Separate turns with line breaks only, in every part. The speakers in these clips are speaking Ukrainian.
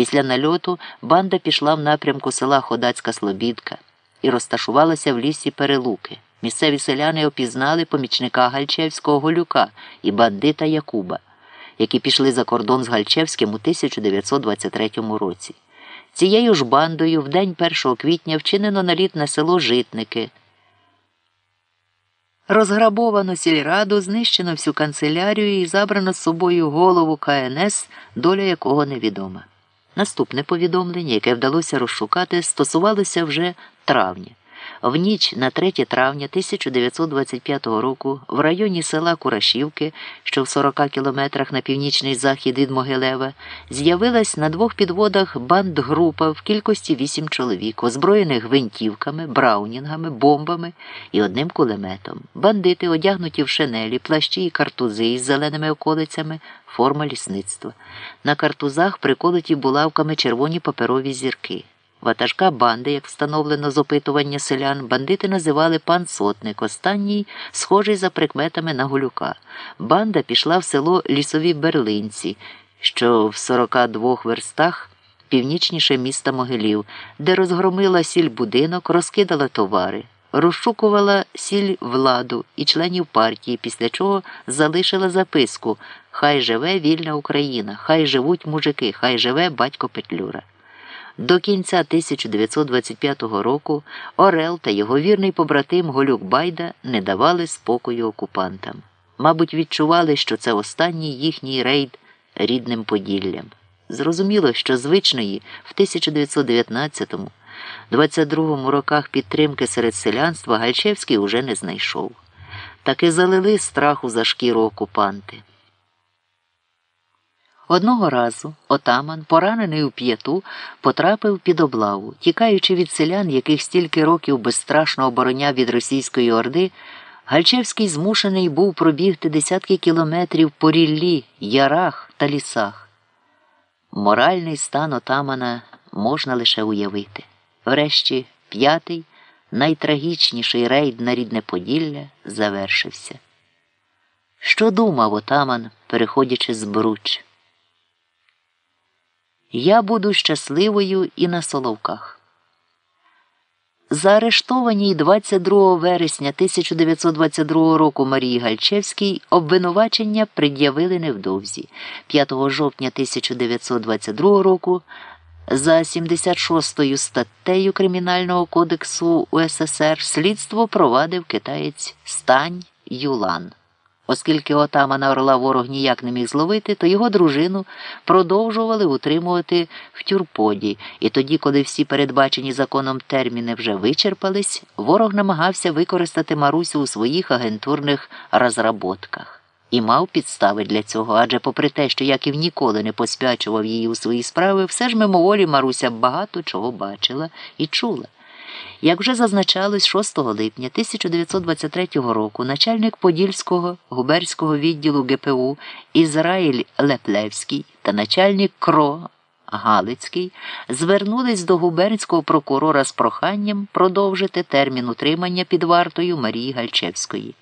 Після нальоту банда пішла в напрямку села Ходацька Слобідка і розташувалася в лісі Перелуки. Місцеві селяни опізнали помічника Гальчевського Голюка і бандита Якуба, які пішли за кордон з Гальчевським у 1923 році. Цією ж бандою в день 1 квітня вчинено наліт на село Житники. Розграбовано сільраду, знищено всю канцелярію і забрано з собою голову КНС, доля якого невідома. Наступне повідомлення, яке вдалося розшукати, стосувалося вже травня. В ніч на 3 травня 1925 року в районі села Курашівки, що в 40 кілометрах на північний захід від Могилева, з'явилась на двох підводах бандгрупа в кількості вісім чоловік, озброєних гвинтівками, браунінгами, бомбами і одним кулеметом. Бандити, одягнуті в шинелі, плащі і картузи із зеленими околицями, форма лісництва. На картузах приколоті булавками червоні паперові зірки. Ватажка банди, як встановлено з опитування селян, бандити називали пан сотник, останній, схожий за прикметами на голюка. Банда пішла в село Лісові Берлинці, що в 42 верстах північніше міста Могилів, де розгромила сільбудинок, розкидала товари, розшукувала сіль владу і членів партії, після чого залишила записку Хай живе вільна Україна, хай живуть мужики, хай живе батько Петлюра. До кінця 1925 року Орел та його вірний побратим Голюк Байда не давали спокою окупантам. Мабуть, відчували, що це останній їхній рейд рідним Поділлям. Зрозуміло, що звичної в 1919-22 роках підтримки серед селянства Гальчевський уже не знайшов. Таки залили страху за шкіру окупанти. Одного разу отаман, поранений у п'яту, потрапив під облаву. Тікаючи від селян, яких стільки років безстрашно обороняв від російської орди, Гальчевський змушений був пробігти десятки кілометрів по ріллі, ярах та лісах. Моральний стан отамана можна лише уявити. Врешті, п'ятий, найтрагічніший рейд на рідне Поділля завершився. Що думав отаман, переходячи з Бруч? Я буду щасливою і на Соловках. Заарештованій 22 вересня 1922 року Марії Гальчевській обвинувачення пред'явили невдовзі. 5 жовтня 1922 року за 76 статтею Кримінального кодексу УССР слідство провадив китаєць Стань Юлан. Оскільки отамана Орла ворог ніяк не міг зловити, то його дружину продовжували утримувати в тюрподі, і тоді, коли всі передбачені законом терміни вже вичерпались, ворог намагався використати Марусю у своїх агентурних розработках. І мав підстави для цього, адже, попри те, що Яків ніколи не посвячував її у свої справи, все ж мимоволі Маруся багато чого бачила і чула. Як вже зазначалось 6 липня 1923 року начальник Подільського губерського відділу ГПУ Ізраїль Леплевський та начальник КРО Галицький звернулись до губернського прокурора з проханням продовжити термін утримання під вартою Марії Гальчевської.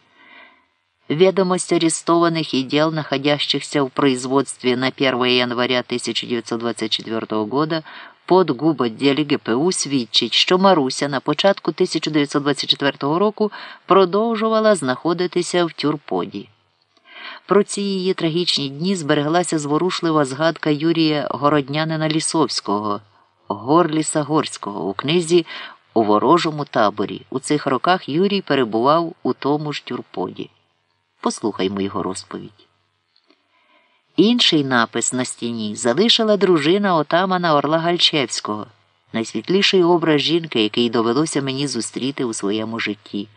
Ведомость арестованных и дел, находящихся в производстве на 1 января 1924 года под губодділі ГПУ свідчить, що Маруся на початку 1924 року продовжувала знаходитися в тюрподі. Про ці її трагічні дні збереглася зворушлива згадка Юрія Городнянина Лісовського, Горліса Горського у книзі У ворожому таборі. У цих роках Юрій перебував у тому ж тюрподі. Послухаймо його розповідь. Інший напис на стіні залишила дружина отамана Орла Гальчевського, найсвітліший образ жінки, який довелося мені зустріти у своєму житті.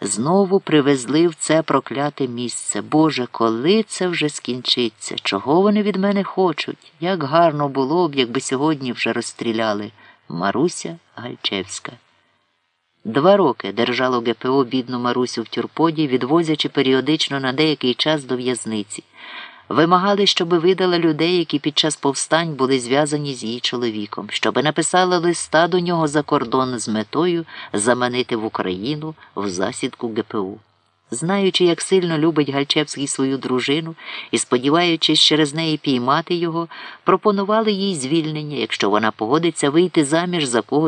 Знову привезли в це прокляте місце. Боже, коли це вже скінчиться? Чого вони від мене хочуть? Як гарно було б, якби сьогодні вже розстріляли Маруся Гальчевська. Два роки держало ГПО бідну Марусю в тюрподі, відвозячи періодично на деякий час до в'язниці. Вимагали, щоби видала людей, які під час повстань були зв'язані з її чоловіком, щоби написали листа до нього за кордон з метою заманити в Україну в засідку ГПУ. знаючи, як сильно любить Гальчевський свою дружину і сподіваючись через неї піймати його, пропонували їй звільнення, якщо вона погодиться вийти заміж за когось.